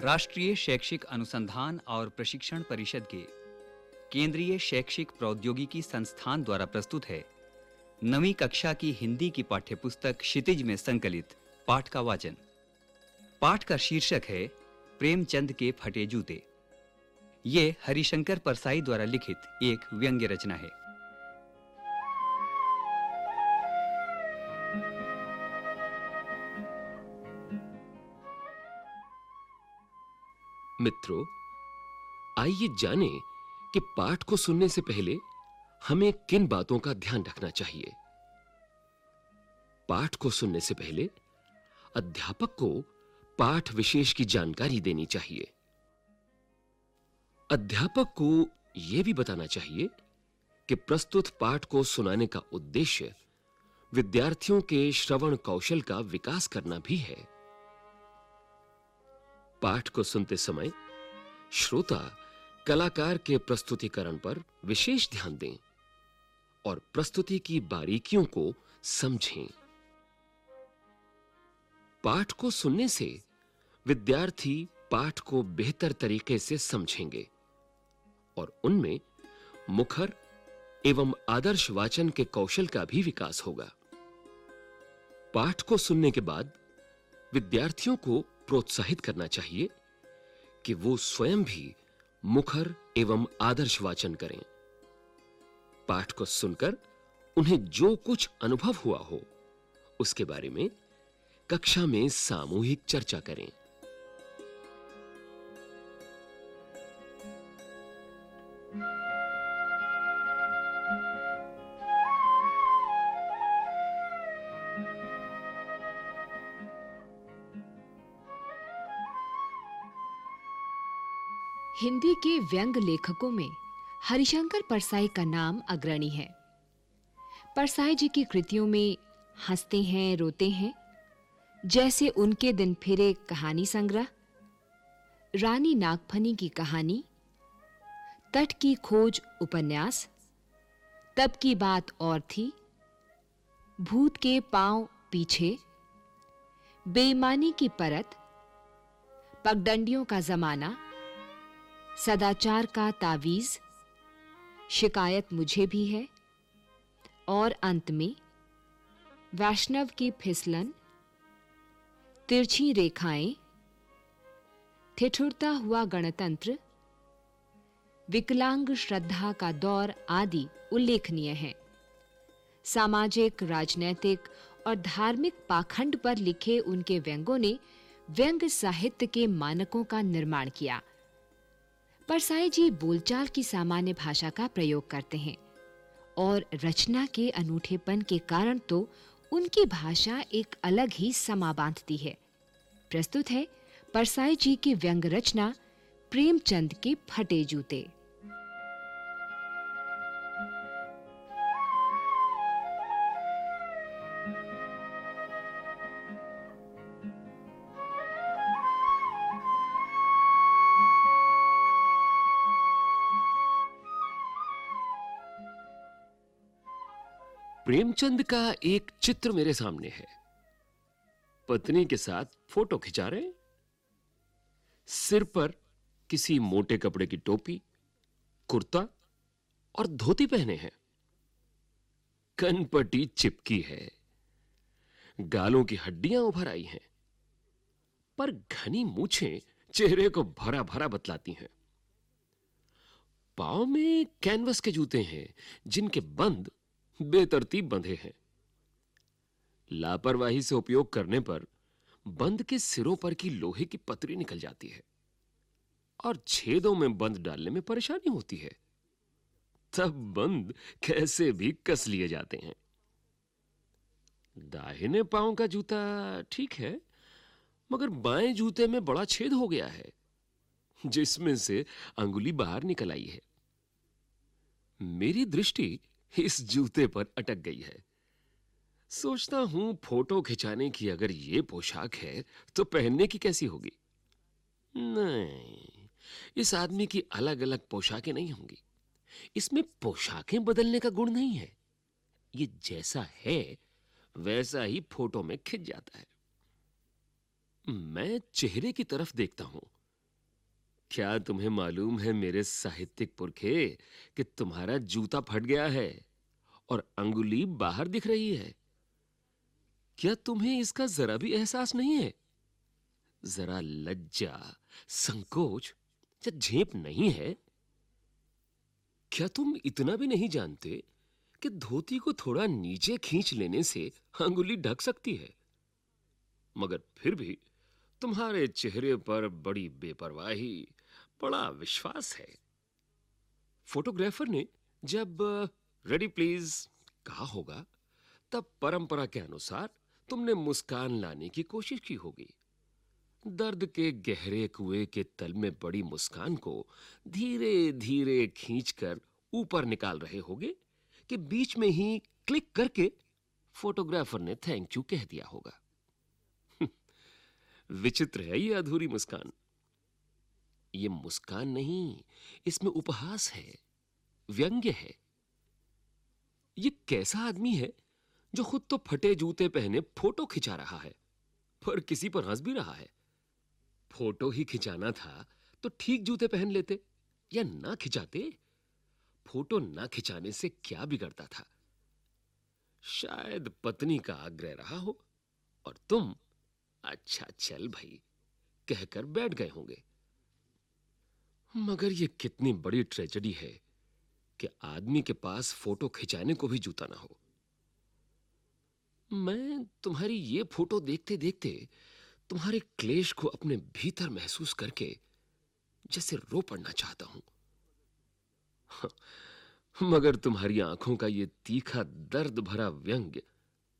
राष्ट्रीय शैक्षिक अनुसंधान और प्रशिक्षण परिषद के केंद्रीय शैक्षिक प्रौद्योगिकी संस्थान द्वारा प्रस्तुत है। नवी कक्षा की हिंदी की पाठ्यपुस्तक क्षितिज में संकलित पाठ का वाचन। पाठ का शीर्षक है, प्रेमचंद के फटे जूते। ये हरिशंकर परसाई द्वारा लिखित एक व्यंग्य रचना है। मित्रों, आइए जाने कि पाठ को सुनने से पहले हमें किन बातों का ध्यान रखना चाहिए। पाठ को सुनने से पहले अध्यापक को पाठ विशेष की जानकारी देनी चाहिए। अध्यापक को यह भी बताना चाहिए कि प्रस्तुत पाठ को सुनाने का उद्देश्य विद्यार्थियों के श्रवण कौशल का विकास करना भी है। पाठ को सुनते समय श्रोता कलाकार के प्रस्तुतिकरण पर विशेष ध्यान दें और प्रस्तुति की बारीकियों को समझें। पाठ को सुनने से विद्यार्थी पाठ को बेहतर तरीके से समझेंगे और उनमें मुखर एवं आदर्श वाचन के कौशल का भी विकास होगा। पाठ को सुनने के बाद विद्यार्थियों को प्रोत्साहित करना चाहिए कि वो स्वयं भी मुखर एवं आदर्श वाचन करें। पाठ को सुनकर उन्हें जो कुछ अनुभव हुआ हो, उसके बारे में कक्षा में सामूहिक चर्चा करें। हिंदी के व्यंग लेखकों में हरिशंकर परसाई का नाम अग्रणी है। परसाई जी की कृतियों में हँसते हैं, रोते हैं, जैसे उनके दिन फिरे कहानी संग्रह, रानी नागफनी की कहानी, तट की खोज उपन्यास तब की बात और थी, भूत के पाँव पीछे, बेईमानी की परत, पगडंडियों का जमाना सदाचार का तावीज शिकायत मुझे भी है। और अंत में, वैष्णव की फिसलन, तिरछी रेखाएँ, ठिठुरता हुआ गणतंत्र, विकलांग श्रद्धा का दौर आदि उल्लेखनीय है। सामाजिक, राजनैतिक और धार्मिक पाखंड पर लिखे उनके व्यंगों ने व्यंग साहित्य के मानकों का निर्माण किया। परसाई जी बोलचाल की सामान्य भाषा का प्रयोग करते हैं। और रचना के अनूठेपन के कारण तो उनकी भाषा एक अलग ही समा बांधती है। प्रस्तुत है, परसाई जी की व्यंग रचना प्रेमचंद के फटे जूते। प्रेमचंद का एक चित्र मेरे सामने है। पत्नी के साथ फ़ोटो खिंचा रहे सिर पर किसी मोटे कपड़े की टोपी, कुर्ता और धोती पहने हैं। कनपटी चिपकी है। गालों की हड्डियाँ उभर आई हैं, पर घनी मूछें चेहरे को भरा भरा बतलाती हैं। पाँव में कैनवस के जूते हैं, जिनके बंद बेतरतीब बंधे हैं। लापरवाही से उपयोग करने पर बंद के सिरों पर की लोहे की पतरी निकल जाती है और छेदों में बंद डालने में परेशानी होती है। तब बंद कैसे भी कस लिए जाते हैं। दाहिने पाँव का जूता ठीक है, मगर बाएँ जूते में बड़ा छेद हो गया है, जिसमें से अंगुली बाहर निकल आई है। मेरी दृष्टि इस जूते पर अटक गई है। सोचता हूँ फ़ोटो खिंचाने की अगर यह पोशाक है तो पहनने की कैसी होगी? नहीं, इस आदमी की अलग-अलग पोशाकें नहीं होंगी। इसमें पोशाकें बदलने का गुण नहीं है। ये जैसा है, वैसा ही फ़ोटो में खिंच जाता है। मैं चेहरे की तरफ़ देखता हूँ। क्या तुम्हें मालूम है मेरे साहित्यिक पुरखे, कि तुम्हारा जूता फट गया है और अंगुली बाहर दिख रही है? क्या तुम्हें इसका जरा भी एहसास नहीं है? जरा लज्जा, संकोच या झेप नहीं है? क्या तुम इतना भी नहीं जानते कि धोती को थोड़ा नीचे खींच लेने से अंगुली ढक सकती है? मगर फिर भी तुम्हारे चेहरे पर बड़ी बेपरवाही बड़ा विश्वास है। फोटोग्राफर ने जब रेडी प्लीज़ कहा होगा, तब परंपरा के अनुसार तुमने मुस्कान लाने की कोशिश की होगी। दर्द के गहरे कुएँ के तल में बड़ी मुस्कान को धीरे धीरे खींचकर ऊपर निकाल रहे होगे कि बीच में ही क्लिक करके फोटोग्राफर ने थैंक यू कह दिया होगा। विचित्र है ये अधूरी मुस्कान। ये मुस्कान नहीं, इसमें उपहास है, व्यंग्य है। ये कैसा आदमी है जो खुद तो फटे जूते पहने फ़ोटो खिंचा रहा है, पर किसी पर हंस भी रहा है। फ़ोटो ही खिंचाना था तो ठीक जूते पहन लेते या ना खिंचाते? फ़ोटो ना खिंचाने से क्या बिगड़ता था? शायद पत्नी का आग्रह रहा हो, और तुम अच्छा चल भाई, कहकर बैठ गए होंगे। मगर यह कितनी बड़ी ट्रेजेडी है कि आदमी के पास फ़ोटो खिंचाने को भी जूता ना हो। मैं तुम्हारी ये फ़ोटो देखते देखते तुम्हारे क्लेश को अपने भीतर महसूस करके जैसे रो पड़ना चाहता हूँ। मगर तुम्हारी आँखों का ये तीखा दर्द भरा व्यंग्य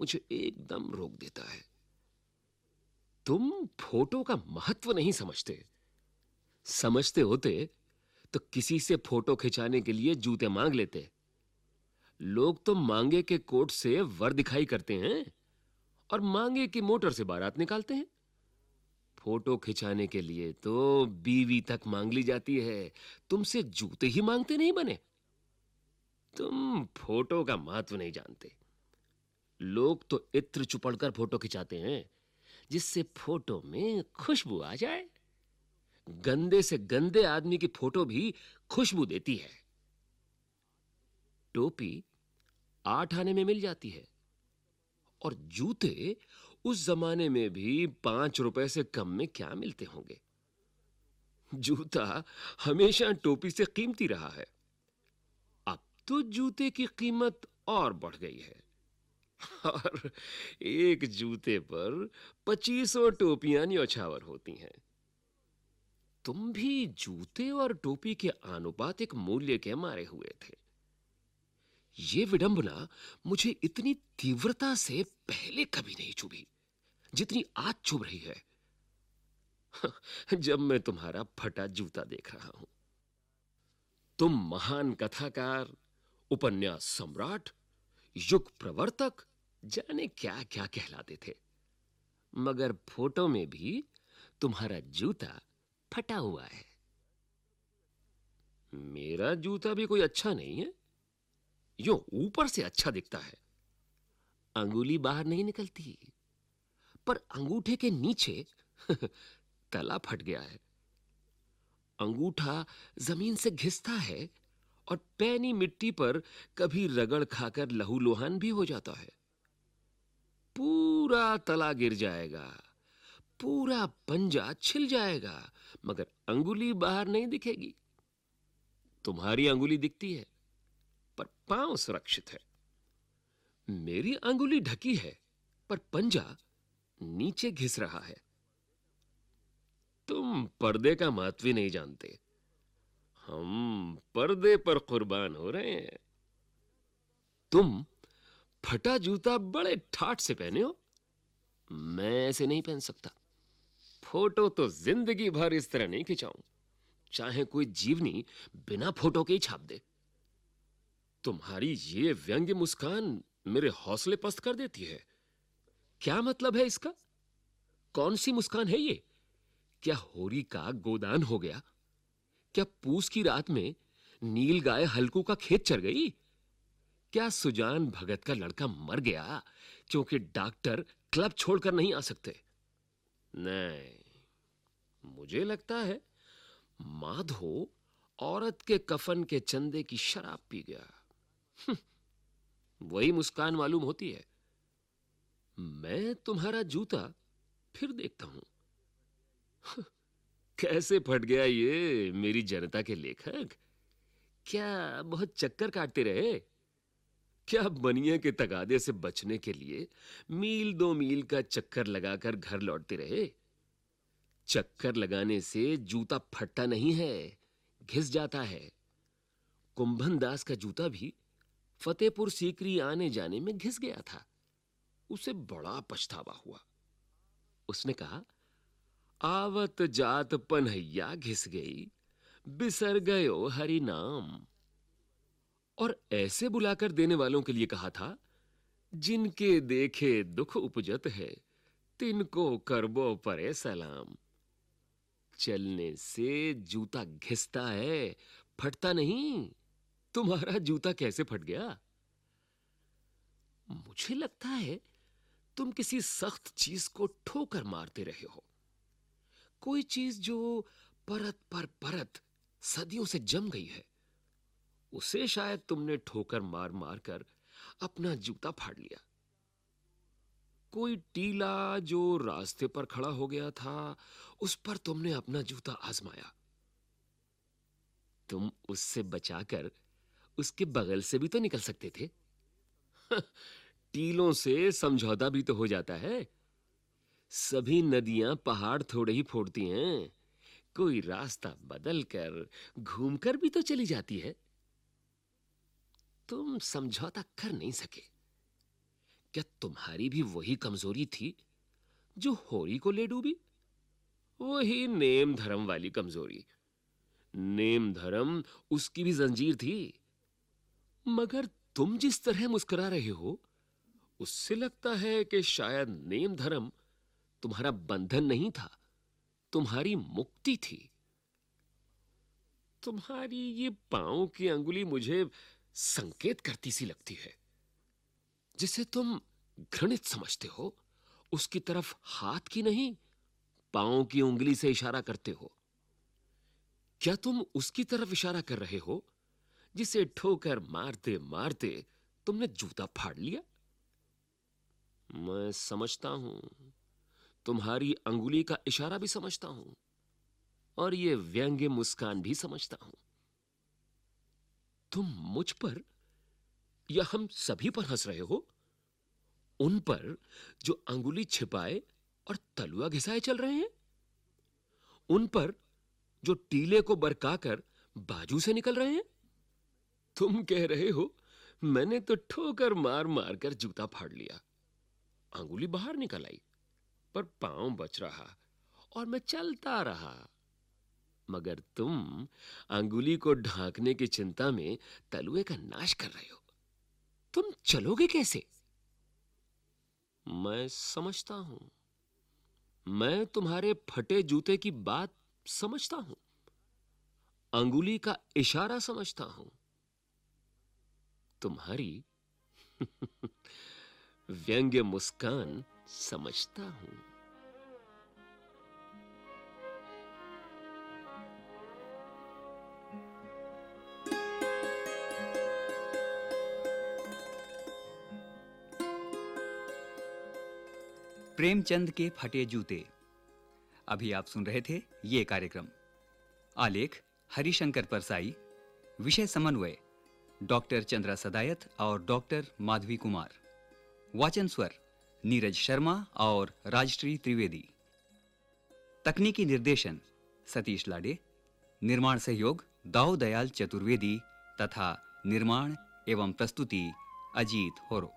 मुझे एकदम रोक देता है। तुम फ़ोटो का महत्व नहीं समझते। समझते होते तो किसी से फ़ोटो खिंचाने के लिए जूते मांग लेते। लोग तो मांगे के कोट से वर दिखाई करते हैं और मांगे की मोटर से बारात निकालते हैं। फ़ोटो खिंचाने के लिए तो बीवी तक मांग ली जाती है। तुमसे जूते ही मांगते नहीं बने। तुम फ़ोटो का महत्व नहीं जानते। लोग तो इत्र चुपड़कर फ़ोटो खिंचाते हैं, जिससे फ़ोटो में खुशबू आ जाए। गंदे से गंदे आदमी की फ़ोटो भी खुशबू देती है। टोपी आठ आने में मिल जाती है और जूते उस जमाने में भी पाँच रुपए से कम में क्या मिलते होंगे? जूता हमेशा टोपी से कीमती रहा है। अब तो जूते की कीमत और बढ़ गई है। और एक जूते पर पच्चीसों टोपियाँ न्यौछावर होती हैं। तुम भी जूते और टोपी के आनुपातिक मूल्य के मारे हुए थे। ये विडंबना मुझे इतनी तीव्रता से पहले कभी नहीं चुभी जितनी आज चुभ रही है। जब मैं तुम्हारा फटा जूता देख रहा हूँ। तुम महान कथाकार, उपन्यास सम्राट, युग प्रवर्तक, जाने क्या क्या कहलाते थे। मगर फ़ोटो में भी तुम्हारा जूता फटा हुआ है। मेरा जूता भी कोई अच्छा नहीं है। यो ऊपर से अच्छा दिखता है। अंगुली बाहर नहीं निकलती। पर अंगूठे के नीचे तला फट गया है। अंगूठा ज़मीन से घिसता है और पैनी मिट्टी पर कभी रगड़ खाकर लहूलुहान भी हो जाता है। पूरा तला गिर जाएगा। पूरा पंजा छिल जाएगा, मगर अंगुली बाहर नहीं दिखेगी। तुम्हारी अंगुली दिखती है, पर पाँव सुरक्षित है। मेरी अंगुली ढकी है, पर पंजा नीचे घिस रहा है। तुम पर्दे का महत्व नहीं जानते। हम पर्दे पर कुर्बान हो रहे हैं। तुम फटा जूता बड़े ठाट से पहने हो। मैं ऐसे नहीं पहन सकता। फ़ोटो तो ज़िंदगी भर इस तरह नहीं खिंचाऊं। चाहे कोई जीवनी बिना फ़ोटो के ही छाप दे। तुम्हारी ये व्यंग्य मुस्कान मेरे हौसले पस्त कर देती है। क्या मतलब है इसका? कौन सी मुस्कान है ये? क्या होरी का गोदान हो गया? क्या पूस की रात में नील गाय हल्कू का खेत चर गई? क्या सुजान भगत का लड़का मर गया, क्योंकि डॉक्टर क्लब छोड़कर नहीं आ सकते? नहीं। मुझे लगता है माधो औरत के कफन के चंदे की शराब पी गया। हम्म, वही मुस्कान मालूम होती है। मैं तुम्हारा जूता फिर देखता हूँ। कैसे फट गया ये मेरी जनता के लेखक? क्या बहुत चक्कर काटते रहे? क्या बनिया के तगादे से बचने के लिए मील दो मील का चक्कर लगाकर घर लौटते रहे? चक्कर लगाने से जूता फटता नहीं है, घिस जाता है। कुंभन दास का जूता भी फतेहपुर सीकरी आने जाने में घिस गया था। उसे बड़ा पछतावा हुआ। उसने कहा, आवत जात पनहैया घिस गई, बिसर गयो हरि नाम। और ऐसे बुलाकर देने वालों के लिए कहा था, जिनके देखे दुख उपजत है, तिनको करबो परे सलाम। चलने से जूता घिसता है, फटता नहीं। तुम्हारा जूता कैसे फट गया? मुझे लगता है तुम किसी सख्त चीज़ को ठोकर मारते रहे हो। कोई चीज़ जो परत पर परत सदियों से जम गई है, उसे शायद तुमने ठोकर मार मार कर अपना जूता फाड़ लिया। कोई टीला जो रास्ते पर खड़ा हो गया था, उस पर तुमने अपना जूता आजमाया। तुम उससे बचाकर उसके बगल से भी तो निकल सकते थे। टीलों से समझौता भी तो हो जाता है। सभी नदियाँ पहाड़ थोड़े ही फोड़ती हैं। कोई रास्ता बदल कर घूमकर भी तो चली जाती है। तुम समझौता कर नहीं सके। क्या तुम्हारी भी वही कमज़ोरी थी, जो होरी को ले डूबी? वही नेम धर्म वाली कमज़ोरी। नेम धर्म उसकी भी जंजीर थी। मगर तुम जिस तरह मुस्कुरा रहे हो, उससे लगता है कि शायद नेम धर्म तुम्हारा बंधन नहीं था, तुम्हारी मुक्ति थी। तुम्हारी ये पाँव की अंगुली मुझे संकेत करती सी लगती है। जिसे तुम घृणित समझते हो, उसकी तरफ़ हाथ की नहीं, पाँव की उंगली से इशारा करते हो। क्या तुम उसकी तरफ़ इशारा कर रहे हो, जिसे ठोकर मारते मारते तुमने जूता फाड़ लिया? मैं समझता हूँ। तुम्हारी अंगुली का इशारा भी समझता हूँ, और ये व्यंग्य मुस्कान भी समझता हूँ। तुम मुझ पर या हम सभी पर हंस रहे हो? उन पर जो अंगुली छिपाए और तलुआ घिसाए चल रहे हैं? उन पर जो टीले को बरकाकर बाजू से निकल रहे हैं? तुम कह रहे हो, मैंने तो ठोकर मार मार कर जूता फाड़ लिया। अंगुली बाहर निकल आई, पर पाँव बच रहा और मैं चलता रहा। मगर तुम अंगुली को ढांकने की चिंता में तलुए का नाश कर रहे हो। तुम चलोगे कैसे? मैं समझता हूँ। मैं तुम्हारे फटे जूते की बात समझता हूँ। अंगुली का इशारा समझता हूँ। तुम्हारी व्यंग्य मुस्कान समझता हूँ। प्रेमचंद के फटे जूते। अभी आप सुन रहे थे ये कार्यक्रम। आलेख हरिशंकर परसाई, विषय समन्वय, डॉक्टर चंद्रा सदायत और डॉक्टर माधवी कुमार। वाचन स्वर नीरज शर्मा और राजश्री त्रिवेदी। तकनीकी निर्देशन सतीश लाडे। निर्माण सहयोग दाऊ दयाल चतुर्वेदी तथा निर्माण एवं प्रस्तुति अजीत होरो।